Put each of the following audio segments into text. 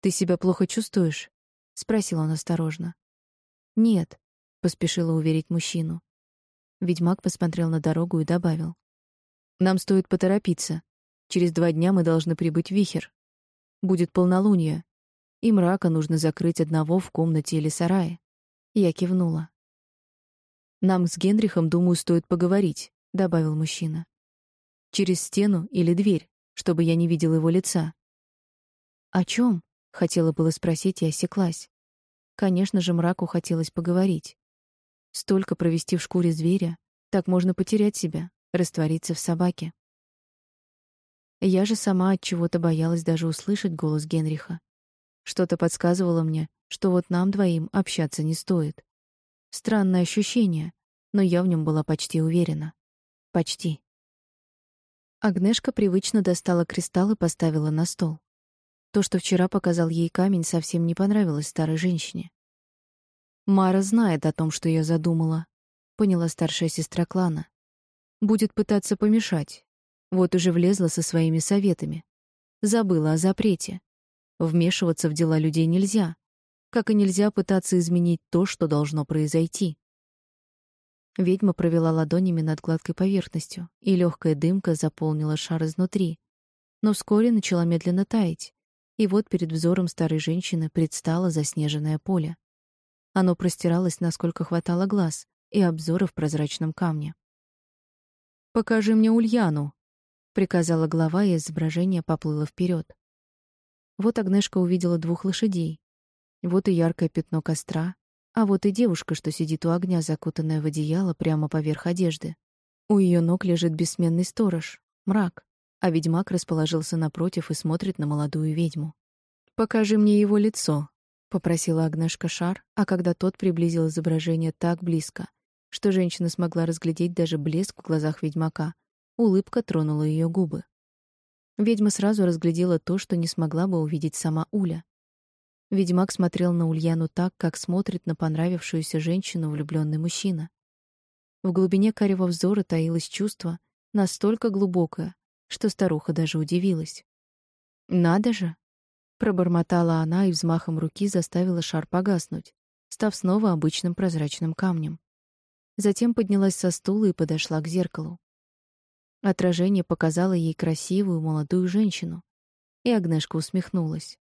«Ты себя плохо чувствуешь?» — спросил он осторожно. «Нет», — поспешила уверить мужчину. Ведьмак посмотрел на дорогу и добавил. «Нам стоит поторопиться. Через два дня мы должны прибыть в Вихер. Будет полнолуние, и мрака нужно закрыть одного в комнате или сарае». Я кивнула. «Нам с Генрихом, думаю, стоит поговорить», — добавил мужчина. «Через стену или дверь, чтобы я не видел его лица». «О чем? Хотела было спросить и осеклась. Конечно же, мраку хотелось поговорить. Столько провести в шкуре зверя, так можно потерять себя, раствориться в собаке. Я же сама от чего-то боялась даже услышать голос Генриха. Что-то подсказывало мне, что вот нам двоим общаться не стоит. Странное ощущение, но я в нем была почти уверена. Почти. Агнешка привычно достала кристалл и поставила на стол. То, что вчера показал ей камень, совсем не понравилось старой женщине. Мара знает о том, что я задумала, поняла старшая сестра клана. Будет пытаться помешать. Вот уже влезла со своими советами. Забыла о запрете. Вмешиваться в дела людей нельзя, как и нельзя пытаться изменить то, что должно произойти. Ведьма провела ладонями над гладкой поверхностью, и легкая дымка заполнила шар изнутри, но вскоре начала медленно таять. И вот перед взором старой женщины предстало заснеженное поле. Оно простиралось, насколько хватало глаз, и обзора в прозрачном камне. «Покажи мне Ульяну», — приказала глава, и изображение поплыло вперед. Вот Агнешка увидела двух лошадей. Вот и яркое пятно костра, а вот и девушка, что сидит у огня, закутанная в одеяло прямо поверх одежды. У ее ног лежит бессменный сторож, мрак, а ведьмак расположился напротив и смотрит на молодую ведьму. «Покажи мне его лицо», — попросила Агнешка шар, а когда тот приблизил изображение так близко, что женщина смогла разглядеть даже блеск в глазах ведьмака, улыбка тронула ее губы. Ведьма сразу разглядела то, что не смогла бы увидеть сама Уля. Ведьмак смотрел на Ульяну так, как смотрит на понравившуюся женщину влюбленный мужчина. В глубине карего взора таилось чувство, настолько глубокое, что старуха даже удивилась. «Надо же!» Пробормотала она и взмахом руки заставила шар погаснуть, став снова обычным прозрачным камнем. Затем поднялась со стула и подошла к зеркалу. Отражение показало ей красивую молодую женщину, и Агнешка усмехнулась.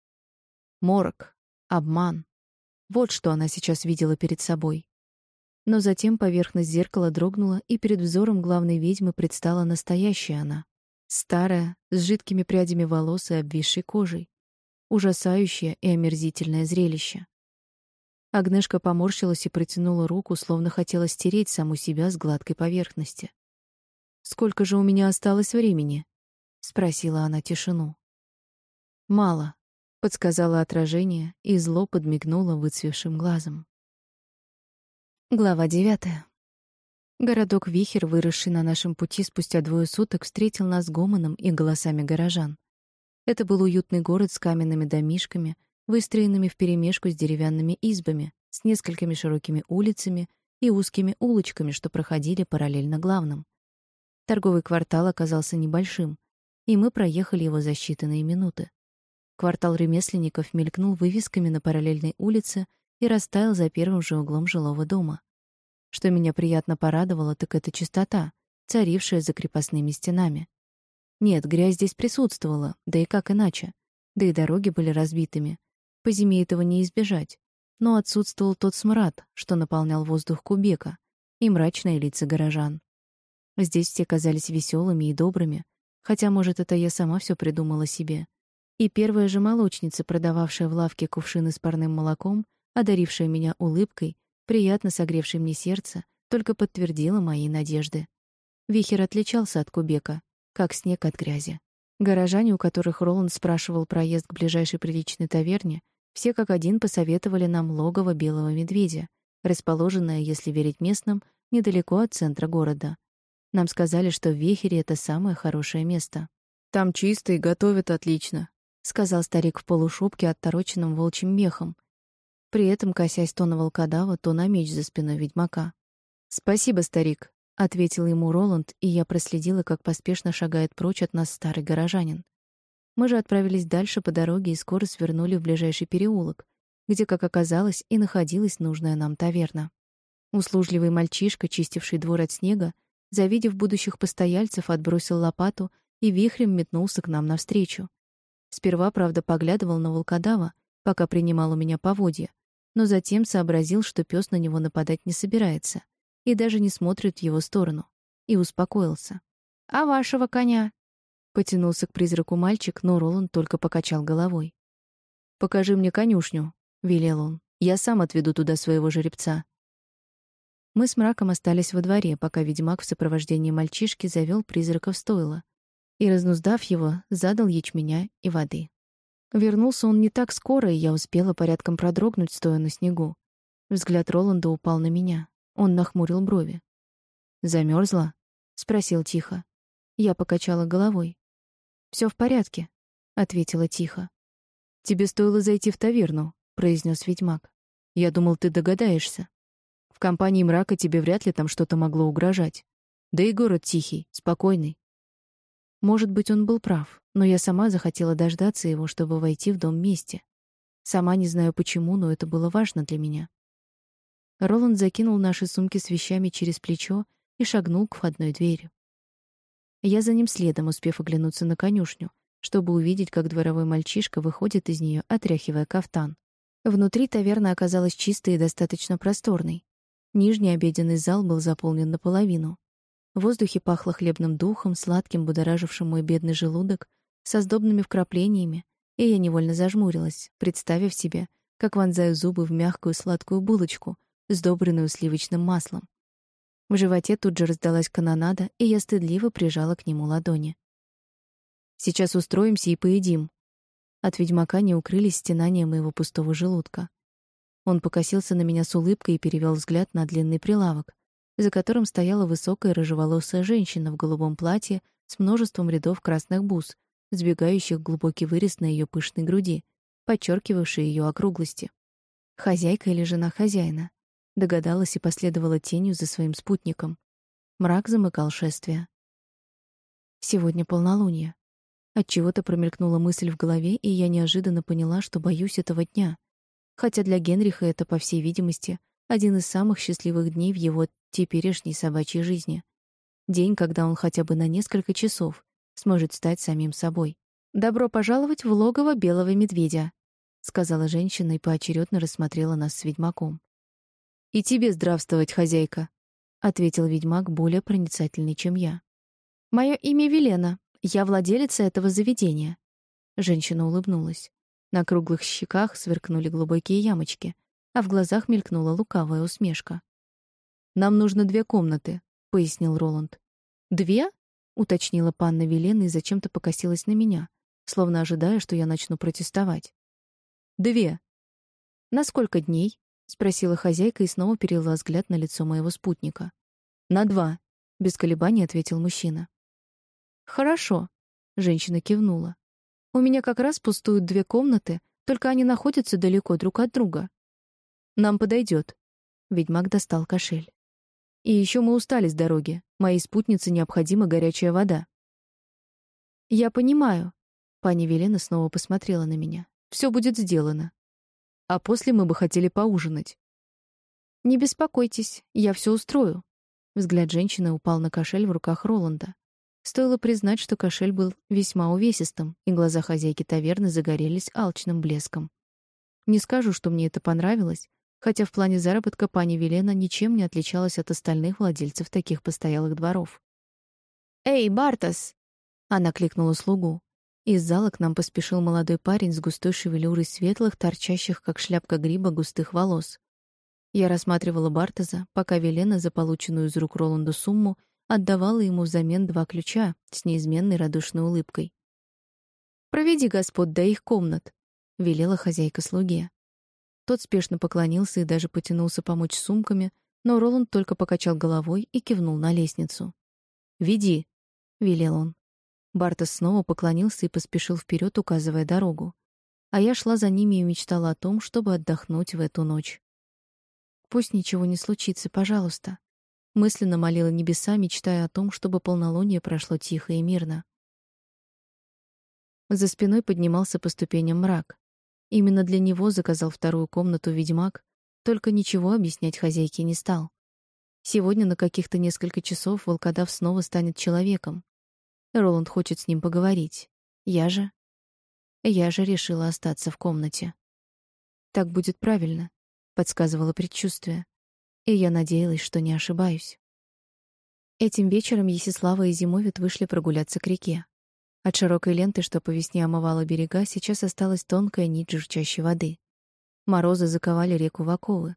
Морок, обман. Вот что она сейчас видела перед собой. Но затем поверхность зеркала дрогнула, и перед взором главной ведьмы предстала настоящая она. Старая, с жидкими прядями волос и обвисшей кожей, Ужасающее и омерзительное зрелище. Агнешка поморщилась и протянула руку, словно хотела стереть саму себя с гладкой поверхности. «Сколько же у меня осталось времени?» — спросила она тишину. «Мало», — подсказала отражение, и зло подмигнуло выцвевшим глазом. Глава девятая. Городок Вихер, выросший на нашем пути спустя двое суток, встретил нас гомоном и голосами горожан. Это был уютный город с каменными домишками, выстроенными вперемешку с деревянными избами, с несколькими широкими улицами и узкими улочками, что проходили параллельно главным. Торговый квартал оказался небольшим, и мы проехали его за считанные минуты. Квартал ремесленников мелькнул вывесками на параллельной улице и растаял за первым же углом жилого дома. Что меня приятно порадовало, так это чистота, царившая за крепостными стенами. Нет, грязь здесь присутствовала, да и как иначе. Да и дороги были разбитыми. По зиме этого не избежать. Но отсутствовал тот смрад, что наполнял воздух Кубека, и мрачные лица горожан. Здесь все казались веселыми и добрыми, хотя, может, это я сама все придумала себе. И первая же молочница, продававшая в лавке кувшины с парным молоком, одарившая меня улыбкой, приятно согревшей мне сердце, только подтвердила мои надежды. Вихер отличался от Кубека, как снег от грязи. Горожане, у которых Роланд спрашивал проезд к ближайшей приличной таверне, все как один посоветовали нам логово белого медведя, расположенное, если верить местным, недалеко от центра города. Нам сказали, что в Вехере это самое хорошее место. Там чисто и готовят отлично, сказал старик в полушубке, оттороченном волчьим мехом, при этом косясь то на волкодава, то на меч за спиной ведьмака. Спасибо, старик, ответил ему Роланд, и я проследила, как поспешно шагает прочь от нас старый горожанин. Мы же отправились дальше по дороге и скоро свернули в ближайший переулок, где, как оказалось, и находилась нужная нам таверна. Услужливый мальчишка, чистивший двор от снега, завидев будущих постояльцев, отбросил лопату и вихрем метнулся к нам навстречу. Сперва, правда, поглядывал на волкодава, пока принимал у меня поводья, но затем сообразил, что пес на него нападать не собирается и даже не смотрит в его сторону, и успокоился. «А вашего коня?» Потянулся к призраку мальчик, но Роланд только покачал головой. «Покажи мне конюшню», — велел он. «Я сам отведу туда своего жеребца». Мы с мраком остались во дворе, пока ведьмак в сопровождении мальчишки завел призрака в стойло и, разнуздав его, задал ячменя и воды. Вернулся он не так скоро, и я успела порядком продрогнуть, стоя на снегу. Взгляд Роланда упал на меня. Он нахмурил брови. Замерзла? спросил тихо. Я покачала головой. Все в порядке, ответила тихо. Тебе стоило зайти в таверну, произнес ведьмак. Я думал, ты догадаешься. В компании мрака тебе вряд ли там что-то могло угрожать. Да и город тихий, спокойный. Может быть, он был прав, но я сама захотела дождаться его, чтобы войти в дом вместе. Сама не знаю почему, но это было важно для меня. Роланд закинул наши сумки с вещами через плечо и шагнул к входной двери. Я за ним следом, успев оглянуться на конюшню, чтобы увидеть, как дворовой мальчишка выходит из нее, отряхивая кафтан. Внутри таверна оказалась чистой и достаточно просторной. Нижний обеденный зал был заполнен наполовину. В воздухе пахло хлебным духом, сладким, будоражившим мой бедный желудок, со сдобными вкраплениями, и я невольно зажмурилась, представив себе, как вонзаю зубы в мягкую сладкую булочку, сдобренную сливочным маслом. В животе тут же раздалась канонада, и я стыдливо прижала к нему ладони. «Сейчас устроимся и поедим». От ведьмака не укрылись стенания моего пустого желудка. Он покосился на меня с улыбкой и перевел взгляд на длинный прилавок, за которым стояла высокая рыжеволосая женщина в голубом платье с множеством рядов красных бус, сбегающих глубокий вырез на ее пышной груди, подчеркивавший ее округлости. Хозяйка или жена хозяина? Догадалась и последовала тенью за своим спутником. Мрак замыкал шествие. Сегодня полнолуние. Отчего-то промелькнула мысль в голове, и я неожиданно поняла, что боюсь этого дня. Хотя для Генриха это, по всей видимости, один из самых счастливых дней в его теперешней собачьей жизни. День, когда он хотя бы на несколько часов сможет стать самим собой. «Добро пожаловать в логово белого медведя», — сказала женщина и поочередно рассмотрела нас с ведьмаком. «И тебе здравствовать, хозяйка», — ответил ведьмак, более проницательный, чем я. «Мое имя Велена. Я владелица этого заведения». Женщина улыбнулась. На круглых щеках сверкнули глубокие ямочки, а в глазах мелькнула лукавая усмешка. Нам нужно две комнаты, пояснил Роланд. Две? уточнила панна Велена и зачем-то покосилась на меня, словно ожидая, что я начну протестовать. Две. На сколько дней? спросила хозяйка и снова перевела взгляд на лицо моего спутника. На два, без колебаний ответил мужчина. Хорошо, женщина кивнула. У меня как раз пустуют две комнаты, только они находятся далеко друг от друга. Нам подойдет. Ведьмак достал кошель. И еще мы устали с дороги. Моей спутнице необходима горячая вода. Я понимаю. Пани Велена снова посмотрела на меня. Все будет сделано. А после мы бы хотели поужинать. Не беспокойтесь, я все устрою. Взгляд женщины упал на кошель в руках Роланда. Стоило признать, что кошель был весьма увесистым, и глаза хозяйки таверны загорелись алчным блеском. Не скажу, что мне это понравилось, хотя в плане заработка пани Велена ничем не отличалась от остальных владельцев таких постоялых дворов. «Эй, Бартас!» Она кликнула слугу. Из зала к нам поспешил молодой парень с густой шевелюрой светлых, торчащих, как шляпка гриба, густых волос. Я рассматривала Бартаза, пока Велена за полученную из рук Роланда сумму отдавала ему взамен два ключа с неизменной радушной улыбкой. «Проведи господ до их комнат», — велела хозяйка слуге. Тот спешно поклонился и даже потянулся помочь сумками, но Роланд только покачал головой и кивнул на лестницу. «Веди», — велел он. Бартос снова поклонился и поспешил вперед, указывая дорогу. А я шла за ними и мечтала о том, чтобы отдохнуть в эту ночь. «Пусть ничего не случится, пожалуйста», — мысленно молила небеса, мечтая о том, чтобы полнолуние прошло тихо и мирно. За спиной поднимался по ступеням мрак. Именно для него заказал вторую комнату ведьмак, только ничего объяснять хозяйке не стал. Сегодня на каких-то несколько часов волкодав снова станет человеком. Роланд хочет с ним поговорить. Я же... Я же решила остаться в комнате. Так будет правильно, подсказывало предчувствие. И я надеялась, что не ошибаюсь. Этим вечером Есислава и Зимовит вышли прогуляться к реке. От широкой ленты, что по весне омывала берега, сейчас осталась тонкая нить журчащей воды. Морозы заковали реку в оковы.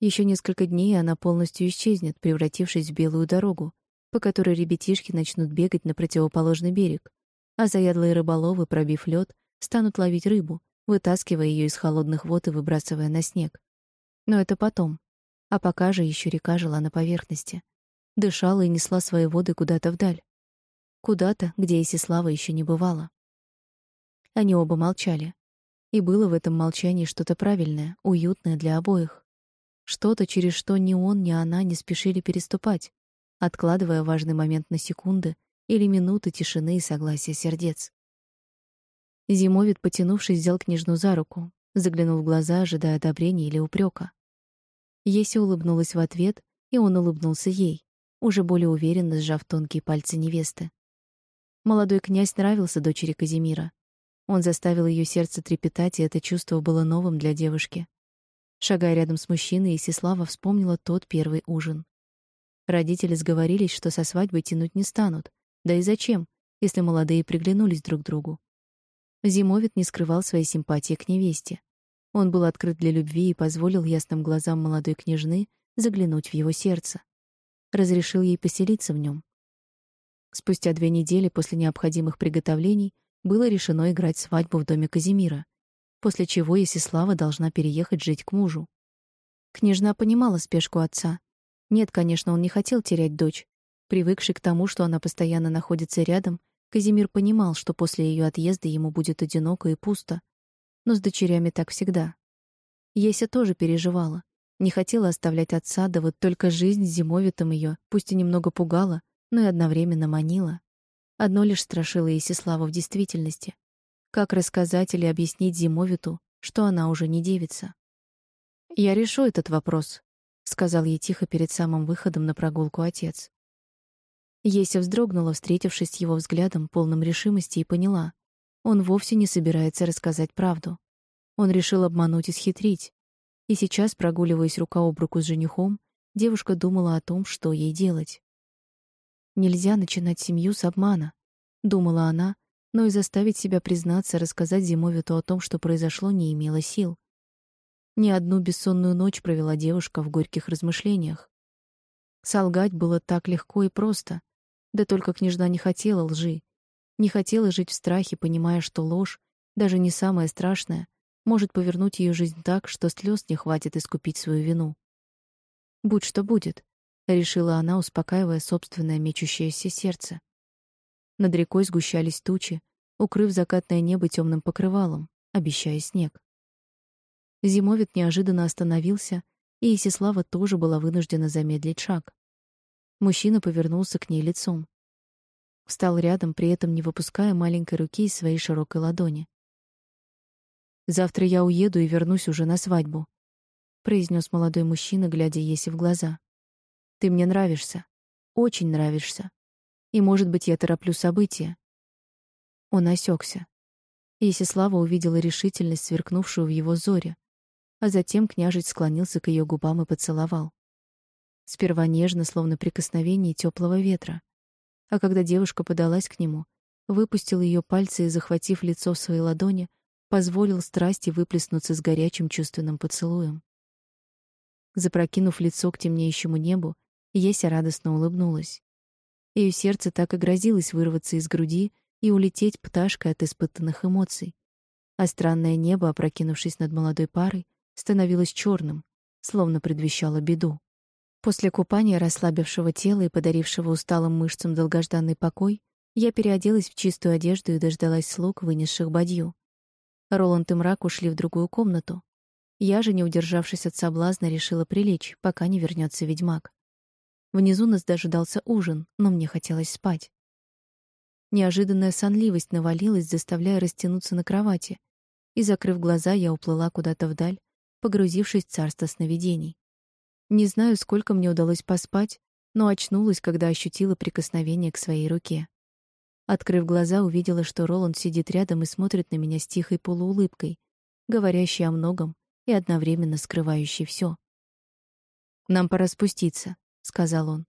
Еще несколько дней она полностью исчезнет, превратившись в белую дорогу, по которой ребятишки начнут бегать на противоположный берег, а заядлые рыболовы, пробив лед, станут ловить рыбу, вытаскивая ее из холодных вод и выбрасывая на снег. Но это потом. А пока же еще река жила на поверхности. Дышала и несла свои воды куда-то вдаль. Куда-то, где Исислава еще не бывала. Они оба молчали. И было в этом молчании что-то правильное, уютное для обоих. Что-то, через что ни он, ни она не спешили переступать, откладывая важный момент на секунды или минуты тишины и согласия сердец. Зимовит, потянувшись, взял княжну за руку, заглянул в глаза, ожидая одобрения или упрека. Еся улыбнулась в ответ, и он улыбнулся ей, уже более уверенно сжав тонкие пальцы невесты. Молодой князь нравился дочери Казимира. Он заставил ее сердце трепетать, и это чувство было новым для девушки. Шагая рядом с мужчиной, Исислава вспомнила тот первый ужин. Родители сговорились, что со свадьбой тянуть не станут. Да и зачем, если молодые приглянулись друг другу? Зимовит не скрывал своей симпатии к невесте. Он был открыт для любви и позволил ясным глазам молодой княжны заглянуть в его сердце. Разрешил ей поселиться в нем. Спустя две недели после необходимых приготовлений было решено играть свадьбу в доме Казимира, после чего Есислава должна переехать жить к мужу. Княжна понимала спешку отца. Нет, конечно, он не хотел терять дочь. Привыкший к тому, что она постоянно находится рядом, Казимир понимал, что после ее отъезда ему будет одиноко и пусто. Но с дочерями так всегда. Еся тоже переживала. Не хотела оставлять отца, да вот только жизнь с зимовитом ее, пусть и немного пугала, но и одновременно манила. Одно лишь страшило Исиславу в действительности. Как рассказать или объяснить Зимовиту, что она уже не девица? «Я решу этот вопрос», — сказал ей тихо перед самым выходом на прогулку отец. Еся вздрогнула, встретившись с его взглядом, полным решимости, и поняла. Он вовсе не собирается рассказать правду. Он решил обмануть и схитрить. И сейчас, прогуливаясь рука об руку с женихом, девушка думала о том, что ей делать. Нельзя начинать семью с обмана, думала она, но и заставить себя признаться, рассказать Зимовиту о том, что произошло, не имела сил. Ни одну бессонную ночь провела девушка в горьких размышлениях. Солгать было так легко и просто. Да только княжна не хотела лжи. Не хотела жить в страхе, понимая, что ложь, даже не самая страшная, может повернуть ее жизнь так, что слез не хватит искупить свою вину. Будь что будет, решила она, успокаивая собственное мечущееся сердце. Над рекой сгущались тучи, укрыв закатное небо темным покрывалом, обещая снег. Зимовит неожиданно остановился, и Исислава тоже была вынуждена замедлить шаг. Мужчина повернулся к ней лицом. Встал рядом, при этом не выпуская маленькой руки из своей широкой ладони. «Завтра я уеду и вернусь уже на свадьбу», — произнес молодой мужчина, глядя Еси в глаза. Ты мне нравишься. Очень нравишься. И, может быть, я тороплю события. Он осекся. Есислава увидела решительность, сверкнувшую в его зоре, а затем княжить склонился к ее губам и поцеловал. Сперва нежно, словно прикосновение теплого ветра, а когда девушка подалась к нему, выпустил ее пальцы и, захватив лицо в своей ладони, позволил страсти выплеснуться с горячим чувственным поцелуем. Запрокинув лицо к темнеющему небу, Еся радостно улыбнулась. Ее сердце так и грозилось вырваться из груди и улететь пташкой от испытанных эмоций. А странное небо, опрокинувшись над молодой парой, становилось черным, словно предвещало беду. После купания расслабившего тело и подарившего усталым мышцам долгожданный покой, я переоделась в чистую одежду и дождалась слуг, вынесших бадью. Роланд и мрак ушли в другую комнату. Я же, не удержавшись от соблазна, решила прилечь, пока не вернется ведьмак. Внизу нас дожидался ужин, но мне хотелось спать. Неожиданная сонливость навалилась, заставляя растянуться на кровати, и, закрыв глаза, я уплыла куда-то вдаль, погрузившись в царство сновидений. Не знаю, сколько мне удалось поспать, но очнулась, когда ощутила прикосновение к своей руке. Открыв глаза, увидела, что Роланд сидит рядом и смотрит на меня с тихой полуулыбкой, говорящей о многом и одновременно скрывающей все. «Нам пора спуститься», — сказал он.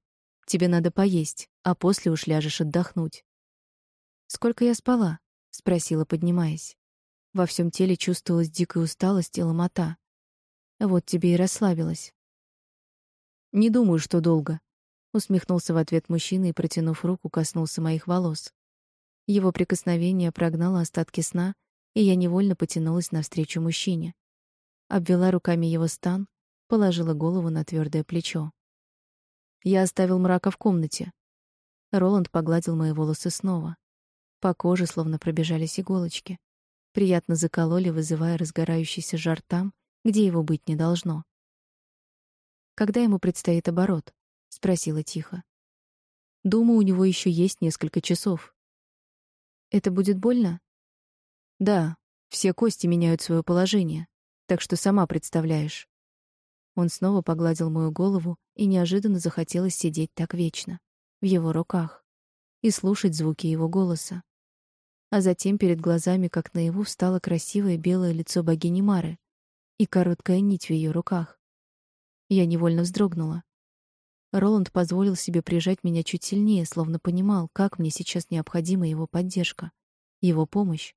«Тебе надо поесть, а после уж ляжешь отдохнуть». «Сколько я спала?» — спросила, поднимаясь. Во всем теле чувствовалась дикая усталость и ломота. Вот тебе и расслабилась. «Не думаю, что долго», — усмехнулся в ответ мужчина и, протянув руку, коснулся моих волос. Его прикосновение прогнало остатки сна, и я невольно потянулась навстречу мужчине. Обвела руками его стан, положила голову на твердое плечо. Я оставил мрака в комнате. Роланд погладил мои волосы снова. По коже словно пробежались иголочки. Приятно закололи, вызывая разгорающийся жар там, где его быть не должно. Когда ему предстоит оборот? спросила тихо. Думаю, у него еще есть несколько часов. Это будет больно? Да, все кости меняют свое положение, так что сама представляешь. Он снова погладил мою голову, и неожиданно захотелось сидеть так вечно, в его руках, и слушать звуки его голоса. А затем перед глазами, как наяву, встало красивое белое лицо богини Мары и короткая нить в ее руках. Я невольно вздрогнула. Роланд позволил себе прижать меня чуть сильнее, словно понимал, как мне сейчас необходима его поддержка, его помощь.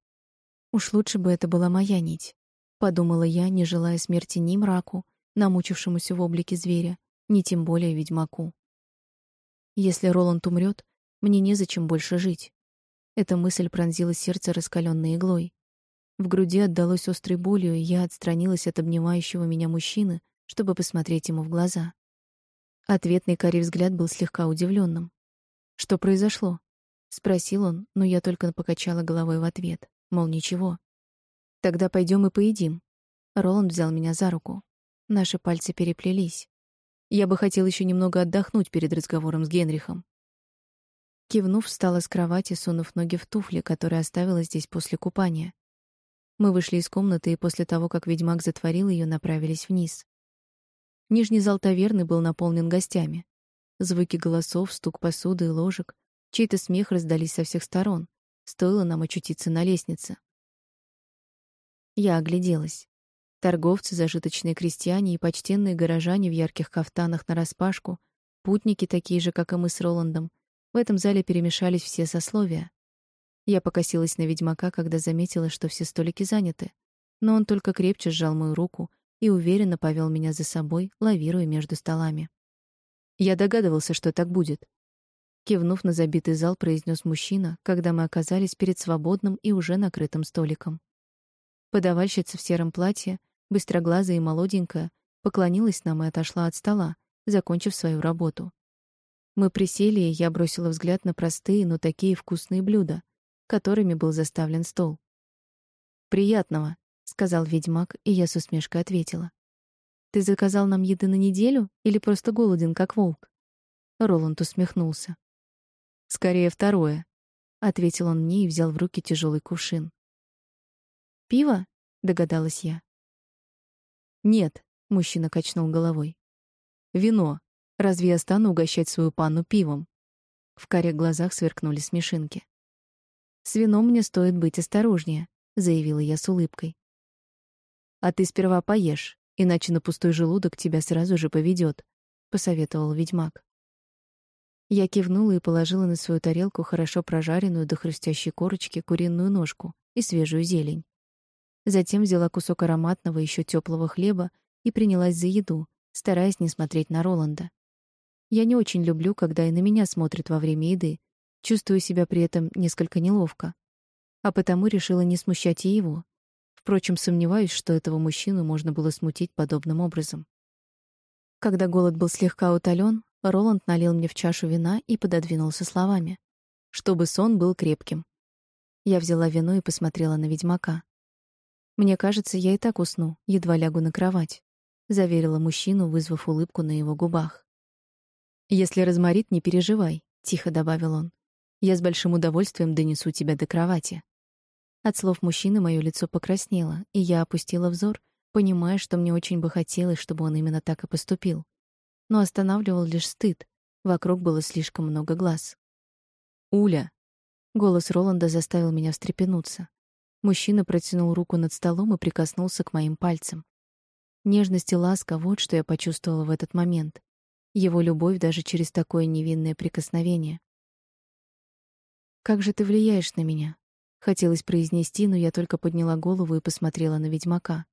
Уж лучше бы это была моя нить, подумала я, не желая смерти ни мраку, намучившемуся в облике зверя, ни тем более ведьмаку. Если Роланд умрет, мне незачем больше жить. Эта мысль пронзила сердце раскаленной иглой. В груди отдалось острой болью, и я отстранилась от обнимающего меня мужчины, чтобы посмотреть ему в глаза. Ответный карий взгляд был слегка удивленным. «Что произошло?» — спросил он, но я только покачала головой в ответ, мол, ничего. «Тогда пойдем и поедим». Роланд взял меня за руку. Наши пальцы переплелись. Я бы хотел еще немного отдохнуть перед разговором с Генрихом. Кивнув, встала с кровати, сунув ноги в туфли, которые оставила здесь после купания. Мы вышли из комнаты и после того, как ведьмак затворил ее, направились вниз. Нижний зал таверны был наполнен гостями. Звуки голосов, стук посуды и ложек, чей-то смех раздались со всех сторон. Стоило нам очутиться на лестнице. Я огляделась. Торговцы, зажиточные крестьяне и почтенные горожане в ярких кафтанах нараспашку, путники такие же, как и мы с Роландом. В этом зале перемешались все сословия. Я покосилась на ведьмака, когда заметила, что все столики заняты, но он только крепче сжал мою руку и уверенно повел меня за собой, лавируя между столами. Я догадывался, что так будет. Кивнув на забитый зал, произнес мужчина, когда мы оказались перед свободным и уже накрытым столиком. Подавальщица в сером платье, быстроглазая и молоденькая, поклонилась нам и отошла от стола, закончив свою работу. Мы присели, и я бросила взгляд на простые, но такие вкусные блюда, которыми был заставлен стол. «Приятного», сказал ведьмак, и я с усмешкой ответила. Ты заказал нам еды на неделю или просто голоден, как волк? Роланд усмехнулся. Скорее второе, ответил он мне и взял в руки тяжелый кувшин. Пиво? догадалась я. Нет, мужчина качнул головой. Вино. Разве я стану угощать свою панну пивом? В карих глазах сверкнули смешинки. С вином мне стоит быть осторожнее, заявила я с улыбкой. А ты сперва поешь, иначе на пустой желудок тебя сразу же поведет, посоветовал ведьмак. Я кивнула и положила на свою тарелку хорошо прожаренную до хрустящей корочки куриную ножку и свежую зелень. Затем взяла кусок ароматного еще теплого хлеба и принялась за еду, стараясь не смотреть на Роланда. Я не очень люблю, когда и на меня смотрят во время еды, чувствую себя при этом несколько неловко. А потому решила не смущать и его, Впрочем, сомневаюсь, что этого мужчину можно было смутить подобным образом. Когда голод был слегка утолен, Роланд налил мне в чашу вина и пододвинулся словами, чтобы сон был крепким. Я взяла вино и посмотрела на ведьмака. Мне кажется, я и так усну, едва лягу на кровать, заверила мужчину, вызвав улыбку на его губах. Если разморит, не переживай, тихо добавил он. Я с большим удовольствием донесу тебя до кровати. От слов мужчины моё лицо покраснело, и я опустила взор, понимая, что мне очень бы хотелось, чтобы он именно так и поступил. Но останавливал лишь стыд. Вокруг было слишком много глаз. «Уля!» Голос Роланда заставил меня встрепенуться. Мужчина протянул руку над столом и прикоснулся к моим пальцам. Нежность и ласка — вот что я почувствовала в этот момент. Его любовь даже через такое невинное прикосновение. «Как же ты влияешь на меня?» Хотелось произнести, но я только подняла голову и посмотрела на ведьмака.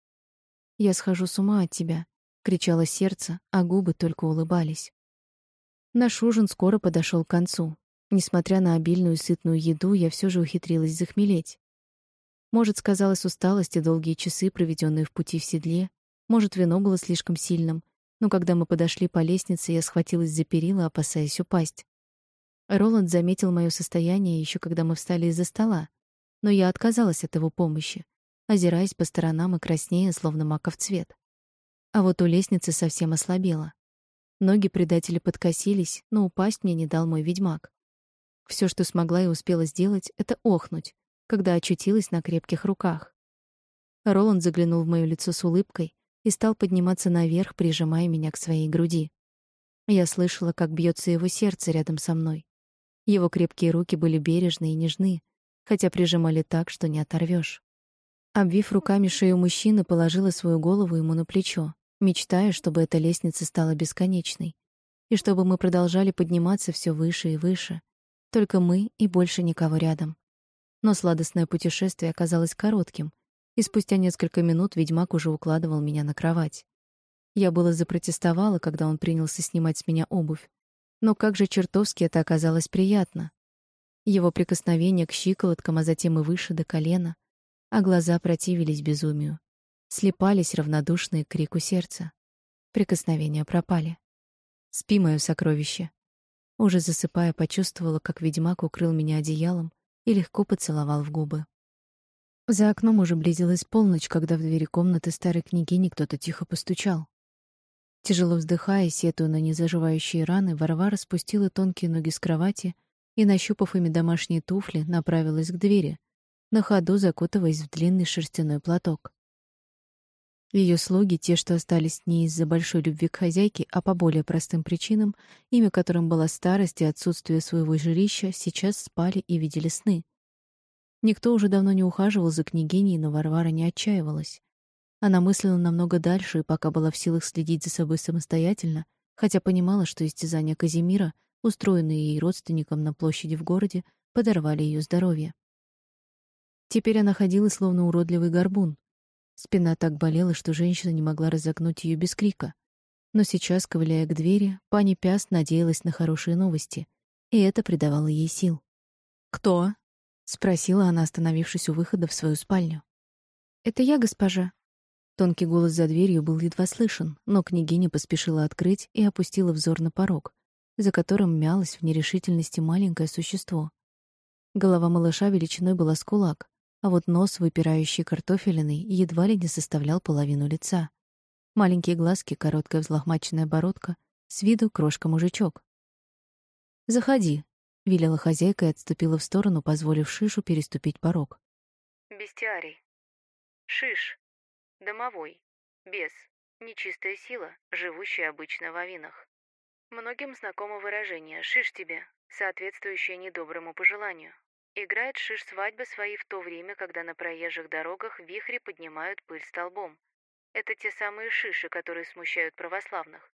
«Я схожу с ума от тебя», — кричало сердце, а губы только улыбались. Наш ужин скоро подошел к концу. Несмотря на обильную сытную еду, я все же ухитрилась захмелеть. Может, сказалась усталость и долгие часы, проведенные в пути в седле, может, вино было слишком сильным, но когда мы подошли по лестнице, я схватилась за перила, опасаясь упасть. Роланд заметил моё состояние еще когда мы встали из-за стола, но я отказалась от его помощи, озираясь по сторонам и краснея, словно маков цвет. А вот у лестницы совсем ослабела. Ноги предателя подкосились, но упасть мне не дал мой ведьмак. Все, что смогла и успела сделать, это охнуть, когда очутилась на крепких руках. Роланд заглянул в моё лицо с улыбкой и стал подниматься наверх, прижимая меня к своей груди. Я слышала, как бьется его сердце рядом со мной. Его крепкие руки были бережны и нежны, хотя прижимали так, что не оторвешь. Обвив руками шею мужчины, положила свою голову ему на плечо, мечтая, чтобы эта лестница стала бесконечной, и чтобы мы продолжали подниматься все выше и выше, только мы и больше никого рядом. Но сладостное путешествие оказалось коротким, и спустя несколько минут ведьмак уже укладывал меня на кровать. Я было запротестовала, когда он принялся снимать с меня обувь, но как же чертовски это оказалось приятно. Его прикосновение к щиколоткам, а затем и выше до колена, а глаза противились безумию. Слепались равнодушные к крику сердца. Прикосновения пропали. «Спи, мое сокровище!» Уже засыпая, почувствовала, как ведьмак укрыл меня одеялом и легко поцеловал в губы. За окном уже близилась полночь, когда в двери комнаты старой княгини кто-то тихо постучал. Тяжело вздыхая, сетуя на незаживающие раны, Варвара спустила тонкие ноги с кровати и, нащупав ими домашние туфли, направилась к двери, на ходу закутываясь в длинный шерстяной платок. Ее слуги, те, что остались не из-за большой любви к хозяйке, а по более простым причинам, имя которым была старость и отсутствие своего жилища, сейчас спали и видели сны. Никто уже давно не ухаживал за княгиней, но Варвара не отчаивалась. Она мыслила намного дальше и пока была в силах следить за собой самостоятельно, хотя понимала, что истязания Казимира, устроенные ей родственником на площади в городе, подорвали ее здоровье. Теперь она ходила словно уродливый горбун. Спина так болела, что женщина не могла разогнуть ее без крика. Но сейчас, ковыляя к двери, пани Пяст надеялась на хорошие новости, и это придавало ей сил. «Кто?» — спросила она, остановившись у выхода в свою спальню. «Это я, госпожа», Тонкий голос за дверью был едва слышен, но княгиня поспешила открыть и опустила взор на порог, за которым мялось в нерешительности маленькое существо. Голова малыша величиной была с кулак, а вот нос, выпирающий картофелиный, едва ли не составлял половину лица. Маленькие глазки, короткая взлохмаченная бородка, с виду крошка-мужичок. «Заходи», — велела хозяйка и отступила в сторону, позволив Шишу переступить порог. Бестиарий. Шиш. Домовой. Бес. Нечистая сила, живущая обычно в авинах. Многим знакомо выражение «шиш тебе», соответствующее недоброму пожеланию. Играет шиш свадьбы свои в то время, когда на проезжих дорогах вихри поднимают пыль столбом. Это те самые шиши, которые смущают православных.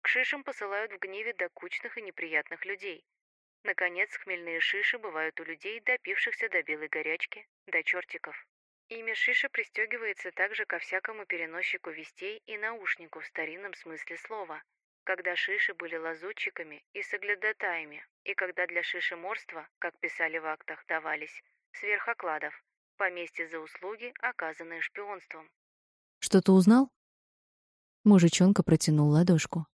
К шишам посылают в гневе докучных и неприятных людей. Наконец, хмельные шиши бывают у людей, допившихся до белой горячки, до чертиков. Имя Шиша пристегивается также ко всякому переносчику вестей и наушнику в старинном смысле слова, когда шиши были лазутчиками и соглядатаями, и когда для шишеморства, как писали в актах, давались сверхокладов, поместье за услуги, оказанные шпионством. «Что-то узнал?» Мужичонка протянул ладошку.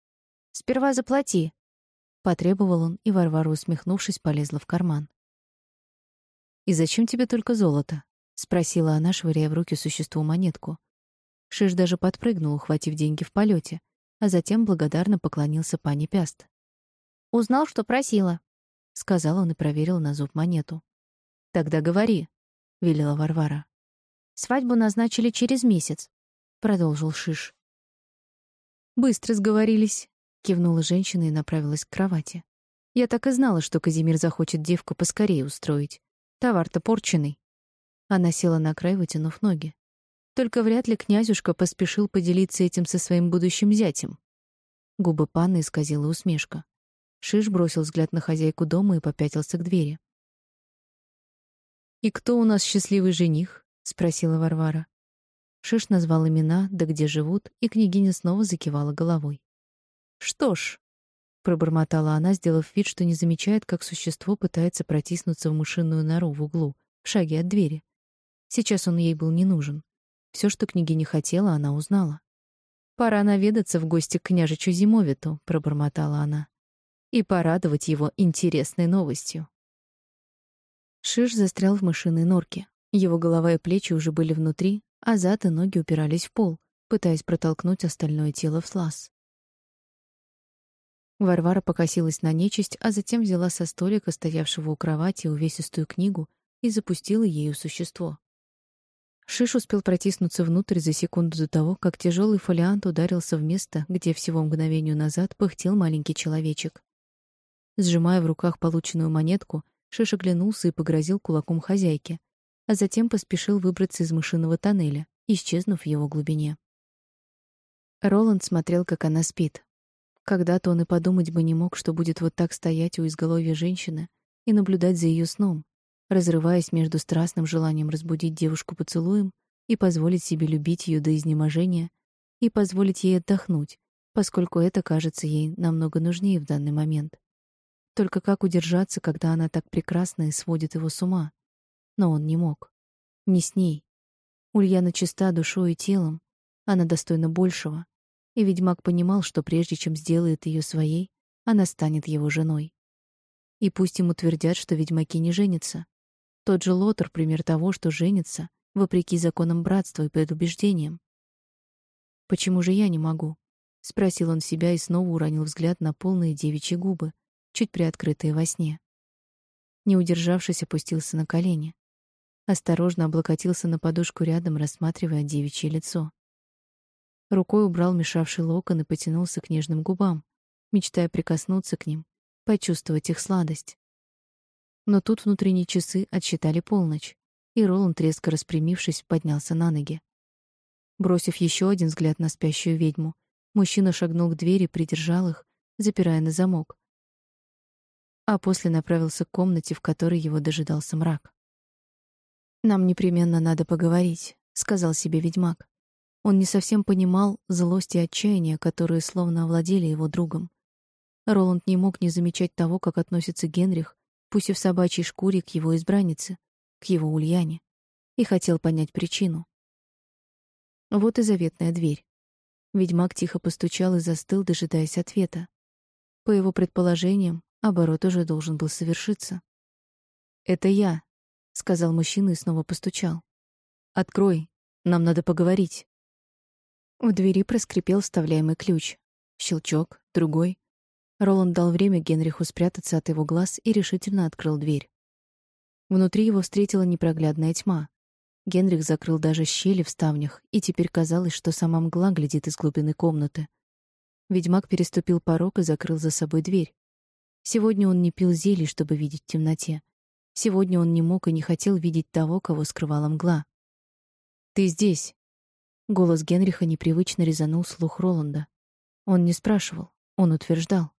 «Сперва заплати», — потребовал он, и Варвара, усмехнувшись, полезла в карман. «И зачем тебе только золото?» — спросила она, швыряя в руки существу монетку. Шиш даже подпрыгнул, ухватив деньги в полете, а затем благодарно поклонился пане Пяст. «Узнал, что просила». — сказал он и проверил на зуб монету. «Тогда говори», — велела Варвара. «Свадьбу назначили через месяц», — продолжил Шиш. «Быстро сговорились», — кивнула женщина и направилась к кровати. «Я так и знала, что Казимир захочет девку поскорее устроить. Товар-то порченый». Она села на край, вытянув ноги. Только вряд ли князюшка поспешил поделиться этим со своим будущим зятем. Губы панны исказила усмешка. Шиш бросил взгляд на хозяйку дома и попятился к двери. «И кто у нас счастливый жених?» — спросила Варвара. Шиш назвал имена, да где живут, и княгиня снова закивала головой. «Что ж», — пробормотала она, сделав вид, что не замечает, как существо пытается протиснуться в мышиную нору в углу, в шаге от двери. Сейчас он ей был не нужен. Все, что княгиня хотела, она узнала. «Пора наведаться в гости к княжичу Зимовиту», — пробормотала она, «и порадовать его интересной новостью». Шиш застрял в мышиной норке. Его голова и плечи уже были внутри, а зад и ноги упирались в пол, пытаясь протолкнуть остальное тело в слаз. Варвара покосилась на нечисть, а затем взяла со столика, стоявшего у кровати, увесистую книгу и запустила ею существо. Шиш успел протиснуться внутрь за секунду до того, как тяжелый фолиант ударился в место, где всего мгновению назад пыхтел маленький человечек. Сжимая в руках полученную монетку, Шиш оглянулся и погрозил кулаком хозяйке, а затем поспешил выбраться из мышиного тоннеля, исчезнув в его глубине. Роланд смотрел, как она спит. Когда-то он и подумать бы не мог, что будет вот так стоять у изголовья женщины и наблюдать за ее сном, разрываясь между страстным желанием разбудить девушку поцелуем и позволить себе любить ее до изнеможения, и позволить ей отдохнуть, поскольку это кажется ей намного нужнее в данный момент. Только как удержаться, когда она так прекрасна и сводит его с ума? Но он не мог. Не с ней. Ульяна чиста душой и телом. Она достойна большего. И ведьмак понимал, что прежде чем сделает ее своей, она станет его женой. И пусть ему твердят, что ведьмаки не женятся. Тот же Лотер — пример того, что женится, вопреки законам братства и предубеждениям. «Почему же я не могу?» — спросил он себя и снова уронил взгляд на полные девичьи губы, чуть приоткрытые во сне. Не удержавшись, опустился на колени. Осторожно облокотился на подушку рядом, рассматривая девичье лицо. Рукой убрал мешавший локон и потянулся к нежным губам, мечтая прикоснуться к ним, почувствовать их сладость. Но тут внутренние часы отсчитали полночь, и Роланд, резко распрямившись, поднялся на ноги. Бросив еще один взгляд на спящую ведьму, мужчина шагнул к двери, придержал их, запирая на замок, а после направился к комнате, в которой его дожидался мрак. «Нам непременно надо поговорить», — сказал себе ведьмак. Он не совсем понимал злость и отчаяние, которые словно овладели его другом. Роланд не мог не замечать того, как относится Генрих, пусть и в собачьей шкуре, к его избраннице, к его Ульяне, и хотел понять причину. Вот и заветная дверь. Ведьмак тихо постучал и застыл, дожидаясь ответа. По его предположениям, оборот уже должен был совершиться. «Это я», — сказал мужчина и снова постучал. «Открой, нам надо поговорить». В двери проскрипел вставляемый ключ. Щелчок, другой. Роланд дал время Генриху спрятаться от его глаз и решительно открыл дверь. Внутри его встретила непроглядная тьма. Генрих закрыл даже щели в ставнях, и теперь казалось, что сама мгла глядит из глубины комнаты. Ведьмак переступил порог и закрыл за собой дверь. Сегодня он не пил зелий, чтобы видеть в темноте. Сегодня он не мог и не хотел видеть того, кого скрывала мгла. «Ты здесь!» Голос Генриха непривычно резанул слух Роланда. Он не спрашивал, он утверждал.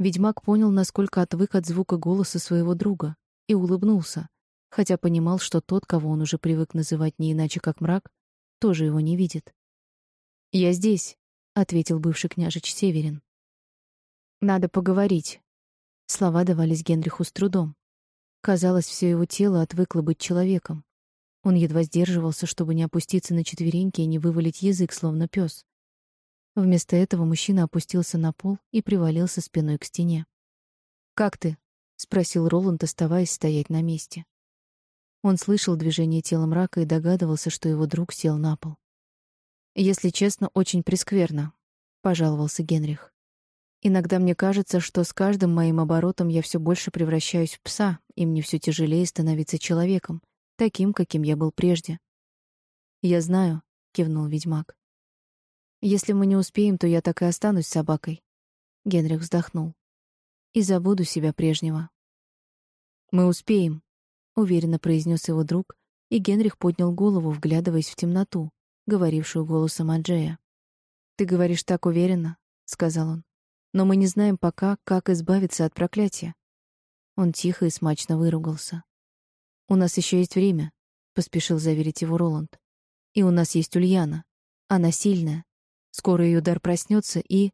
Ведьмак понял, насколько отвык от звука голоса своего друга, и улыбнулся, хотя понимал, что тот, кого он уже привык называть не иначе как мрак, тоже его не видит. «Я здесь», — ответил бывший княжич Северин. «Надо поговорить». Слова давались Генриху с трудом. Казалось, все его тело отвыкло быть человеком. Он едва сдерживался, чтобы не опуститься на четвереньки и не вывалить язык, словно пес. Вместо этого мужчина опустился на пол и привалился спиной к стене. «Как ты?» — спросил Роланд, оставаясь стоять на месте. Он слышал движение тела мрака и догадывался, что его друг сел на пол. «Если честно, очень прескверно», — пожаловался Генрих. Иногда мне кажется, что с каждым моим оборотом я все больше превращаюсь в пса, и мне все тяжелее становиться человеком, таким, каким я был прежде. Я знаю, кивнул ведьмак. Если мы не успеем, то я так и останусь собакой. Генрих вздохнул. И забуду себя прежнего. Мы успеем, уверенно произнес его друг, и Генрих поднял голову, вглядываясь в темноту, говорившую голосом Аджея. Ты говоришь так уверенно, сказал он. Но мы не знаем пока, как избавиться от проклятия. Он тихо и смачно выругался. У нас еще есть время, поспешил заверить его Роланд. И у нас есть Ульяна. Она сильная. Скоро ее дар проснется и